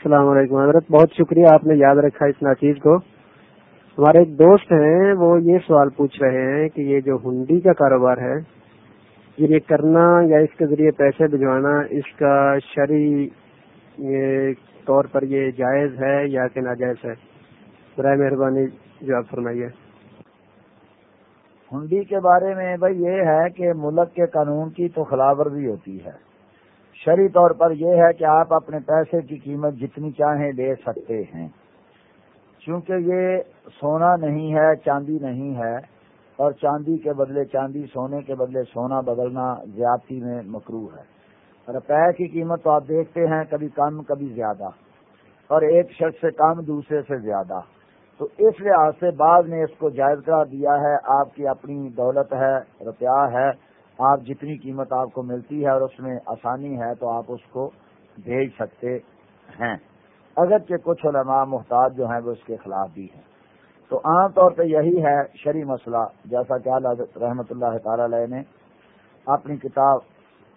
السلام علیکم، حضرت، بہت شکریہ آپ نے یاد رکھا اس ناچیز کو۔ ہمارے ایک دوست ہیں، وہ یہ سوال پوچھ رہے ہیں کہ یہ جو ہنڈی کا کاروبار ہے، یہ کرنا یا اس کے ذریعے پیسے بھجوانا، اس کا شرعی طور پر یہ جائز ہے یا کہ ناجائز ہے؟ برائے مہربانی جواب فرمائیے۔ ہنڈی کے بارے میں بھائی یہ ہے کہ ملک کے قانون کی تو خلاف ورزی ہوتی ہے۔ شری طور پر یہ ہے کہ آپ اپنے پیسے کی قیمت جتنی چاہیں لے سکتے ہیں۔ چونکہ یہ سونا نہیں ہے، چاندی نہیں ہے، اور چاندی کے بدلے چاندی، سونے کے بدلے سونا بدلنا زیادتی میں مکرو ہے۔ روپے کی قیمت تو آپ دیکھتے ہیں، کبھی کم، کبھی زیادہ۔ اور ایک شخص سے کم، دوسرے سے زیادہ۔ تو اس لحاظ سے بعد نے اس کو جائز قرار دیا ہے، آپ کی اپنی دولت ہے، روپیہ ہے آپ جتنی قیمت آپ کو ملتی ہے اور اس میں آسانی ہے تو آپ اس کو بھیج سکتے ہیں۔ اگرچہ کچھ علماء محتاج جو ہیں وہ اس کے خلاف بھی ہیں۔ تو عام طور پہ یہی ہے شری مسئلہ، جیسا کہ رحمۃ اللہ تعالی علیہ نے اپنی کتاب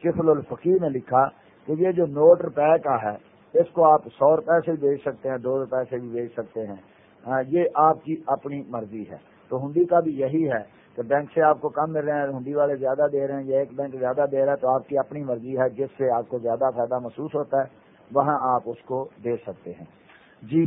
کفل الفقی میں لکھا کہ یہ جو نوٹ روپے کا ہے، اس کو آپ سو روپے سے بھی بیچ سکتے ہیں، دو روپے سے بھی بیچ سکتے ہیں۔ ہاں، یہ آپ کی اپنی مرضی ہے۔ تو ہنڈی کا بھی یہی ہے کہ بینک سے آپ کو کم مل رہے ہیں، ہنڈی والے زیادہ دے رہے ہیں، یا ایک بینک زیادہ دے رہا ہے تو آپ کی اپنی مرضی ہے، جس سے آپ کو زیادہ فائدہ محسوس ہوتا ہے، وہاں آپ اس کو دے سکتے ہیں۔ جی۔